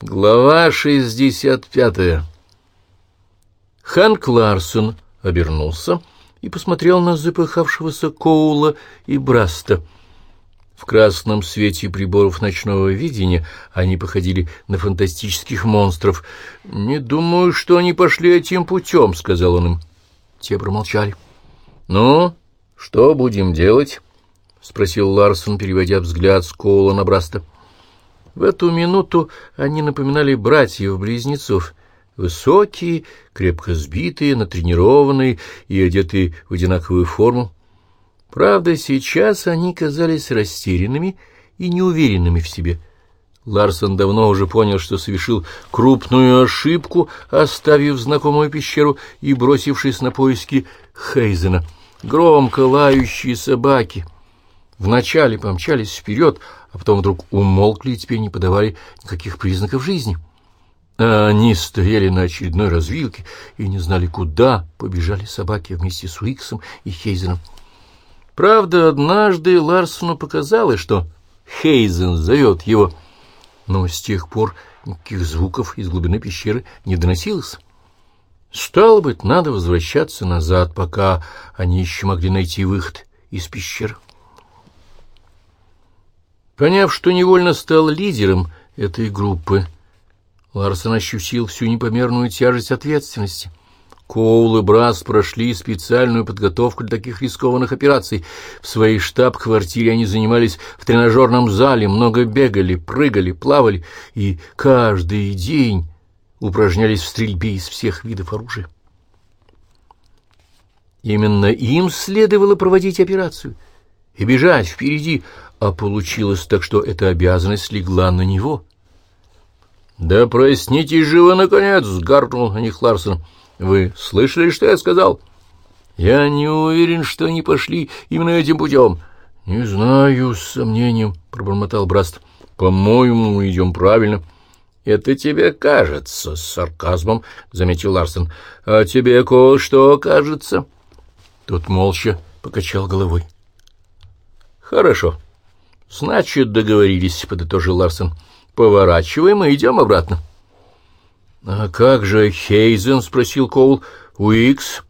Глава 65 Хэнк Ларсон обернулся и посмотрел на запыхавшегося Коула и Браста. В красном свете приборов ночного видения они походили на фантастических монстров. «Не думаю, что они пошли этим путем», — сказал он им. Те промолчали. «Ну, что будем делать?» — спросил Ларсон, переводя взгляд с Коула на Браста. В эту минуту они напоминали братьев-близнецов, высокие, крепко сбитые, натренированные и одетые в одинаковую форму. Правда, сейчас они казались растерянными и неуверенными в себе. Ларсон давно уже понял, что совершил крупную ошибку, оставив знакомую пещеру и бросившись на поиски Хейзена. Громко лающие собаки вначале помчались вперед, а потом вдруг умолкли и теперь не подавали никаких признаков жизни. А они стояли на очередной развилке и не знали, куда побежали собаки вместе с Уиксом и Хейзеном. Правда, однажды Ларсону показалось, что Хейзен зовет его, но с тех пор никаких звуков из глубины пещеры не доносилось. Стало быть, надо возвращаться назад, пока они еще могли найти выход из пещеры. Поняв, что невольно стал лидером этой группы, Ларсон ощутил всю непомерную тяжесть ответственности. Коул и Брас прошли специальную подготовку для таких рискованных операций. В своей штаб-квартире они занимались в тренажерном зале, много бегали, прыгали, плавали и каждый день упражнялись в стрельбе из всех видов оружия. Именно им следовало проводить операцию и бежать впереди, а получилось так, что эта обязанность легла на него. «Да проснитесь же вы, наконец!» — гаркнул на них Ларсон. «Вы слышали, что я сказал?» «Я не уверен, что они пошли именно этим путем». «Не знаю, с сомнением», — пробормотал Браст. «По-моему, мы идем правильно». «Это тебе кажется», — с сарказмом заметил Ларсон. «А тебе кое-что кажется?» Тот молча покачал головой. «Хорошо. Значит, договорились», — подытожил Ларсон. «Поворачиваем и идем обратно». «А как же Хейзен?» — спросил Коул. «Уикс?»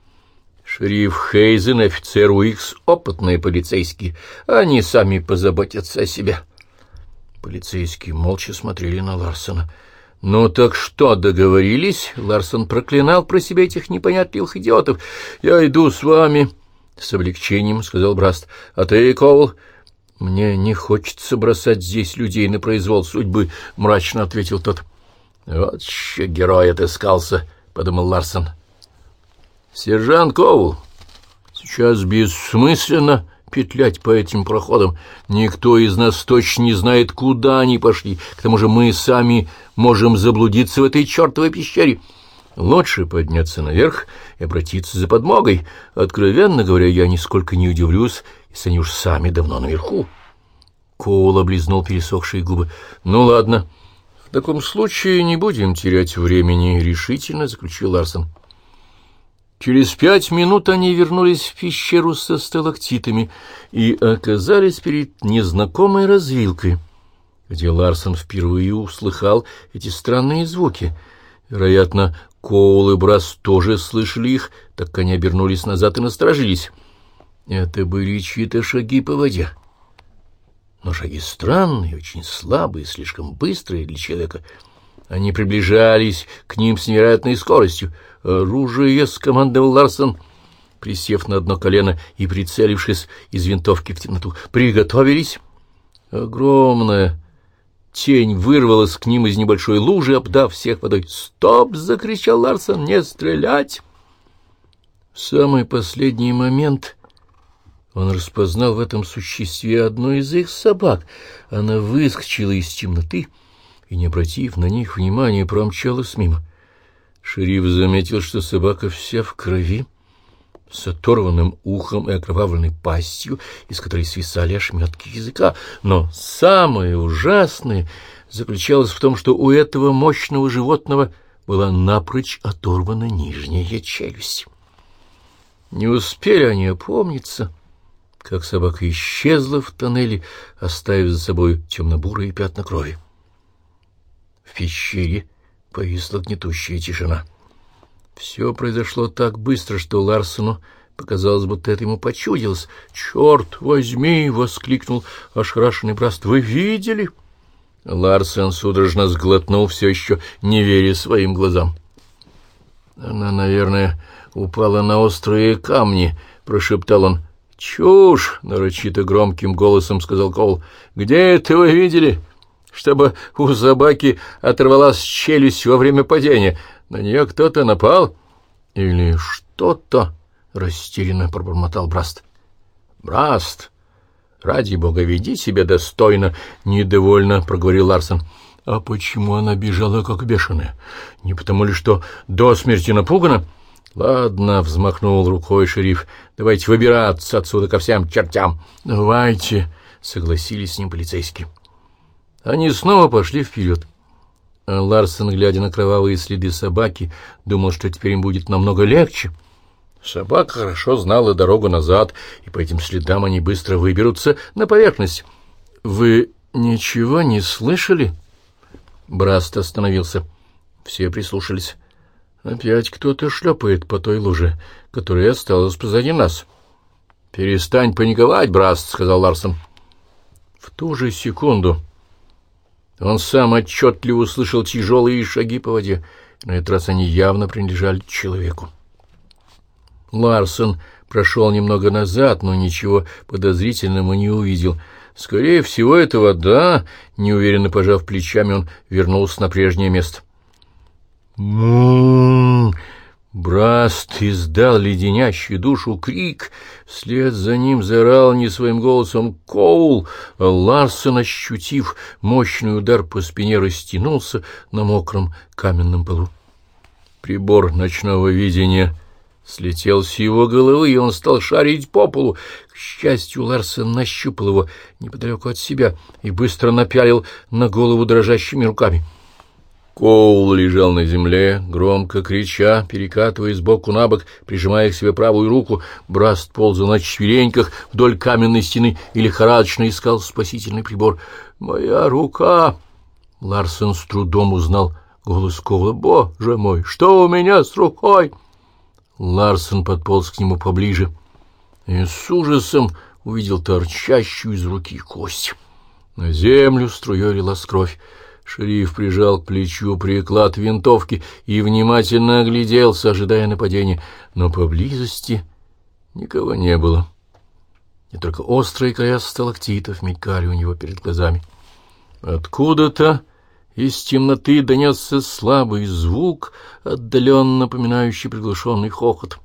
«Шериф Хейзен, офицер Уикс, опытные полицейские. Они сами позаботятся о себе». Полицейские молча смотрели на Ларсона. «Ну так что, договорились?» Ларсон проклинал про себя этих непонятливых идиотов. «Я иду с вами», — с облегчением сказал Браст. «А ты, Коул?» «Мне не хочется бросать здесь людей на произвол судьбы», — мрачно ответил тот. «Вот еще герой отыскался», — подумал Ларсон. «Сержант Коул, сейчас бессмысленно петлять по этим проходам. Никто из нас точно не знает, куда они пошли. К тому же мы сами можем заблудиться в этой чертовой пещере. Лучше подняться наверх и обратиться за подмогой. Откровенно говоря, я нисколько не удивлюсь, если они уж сами давно наверху. Коул облизнул пересохшие губы. «Ну, ладно. В таком случае не будем терять времени», — решительно заключил Ларсон. Через пять минут они вернулись в пещеру со сталактитами и оказались перед незнакомой развилкой, где Ларсон впервые услыхал эти странные звуки. Вероятно, Коул и Брас тоже слышали их, так как они обернулись назад и насторожились. Это были чьи-то шаги по воде. Но шаги странные, очень слабые, слишком быстрые для человека. Они приближались к ним с невероятной скоростью. «Оружие!» — скомандовал Ларсон, присев на одно колено и прицелившись из винтовки в темноту. «Приготовились!» Огромная тень вырвалась к ним из небольшой лужи, обдав всех водой. «Стоп!» — закричал Ларсон. «Не стрелять!» В самый последний момент он распознал в этом существе одну из их собак. Она выскочила из темноты и, не обратив на них внимания, промчалась мимо. Шериф заметил, что собака вся в крови, с оторванным ухом и окровавленной пастью, из которой свисали ошметки языка. Но самое ужасное заключалось в том, что у этого мощного животного была напрочь оторвана нижняя челюсть. Не успели они опомниться — как собака исчезла в тоннеле, оставив за собой темно-бурые пятна крови. В пещере повисла гнетущая тишина. Все произошло так быстро, что Ларсону показалось, будто это ему почудилось. «Черт возьми!» — воскликнул ошарашенный Браст. «Вы видели?» Ларсен судорожно сглотнул, все еще не веря своим глазам. «Она, наверное, упала на острые камни», — прошептал он. «Чушь!» — нарочито громким голосом сказал Кол. «Где это вы видели?» «Чтобы у собаки оторвалась челюсть во время падения. На нее кто-то напал?» «Или что-то?» — растерянно пробормотал Браст. «Браст, ради бога, веди себя достойно!» — недовольно проговорил Ларсон. «А почему она бежала, как бешеная? Не потому ли, что до смерти напугана?» «Ладно», — взмахнул рукой шериф, — «давайте выбираться отсюда ко всем чертям». «Давайте», — согласились с ним полицейские. Они снова пошли вперед. Ларсон, глядя на кровавые следы собаки, думал, что теперь им будет намного легче. Собака хорошо знала дорогу назад, и по этим следам они быстро выберутся на поверхность. «Вы ничего не слышали?» Браст остановился. Все прислушались. Опять кто-то шлепает по той луже, которая осталась позади нас. — Перестань паниковать, Браст, — сказал Ларсон. В ту же секунду он сам отчетливо услышал тяжелые шаги по воде. На этот раз они явно принадлежали человеку. Ларсон прошел немного назад, но ничего подозрительного не увидел. Скорее всего, это вода, неуверенно пожав плечами, он вернулся на прежнее место. — му Браст издал леденящий душу крик. Вслед за ним заорал не своим голосом Коул. А Ларсон, ощутив мощный удар по спине, растянулся на мокром каменном полу. Прибор ночного видения слетел с его головы, и он стал шарить по полу. К счастью, Ларсон нащупал его неподалеку от себя и быстро напялил на голову дрожащими руками. Коул лежал на земле, громко крича, перекатывая сбоку на бок, прижимая к себе правую руку. Браст ползал на четвереньках вдоль каменной стены и лихорадочно искал спасительный прибор. «Моя рука!» Ларсон с трудом узнал голос Коула. «Боже мой, что у меня с рукой?» Ларсон подполз к нему поближе и с ужасом увидел торчащую из руки кость. На землю струей лилась кровь. Шериф прижал к плечу приклад винтовки и внимательно огляделся, ожидая нападения, но поблизости никого не было. И только острые края сталактитов мелькали у него перед глазами. Откуда-то из темноты донесся слабый звук, отдаленно напоминающий приглушенный хохот.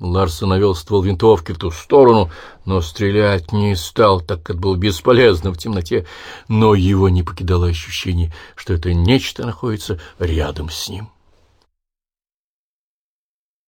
Ларсон навел ствол винтовки в ту сторону, но стрелять не стал, так как был бесполезно в темноте, но его не покидало ощущение, что это нечто находится рядом с ним.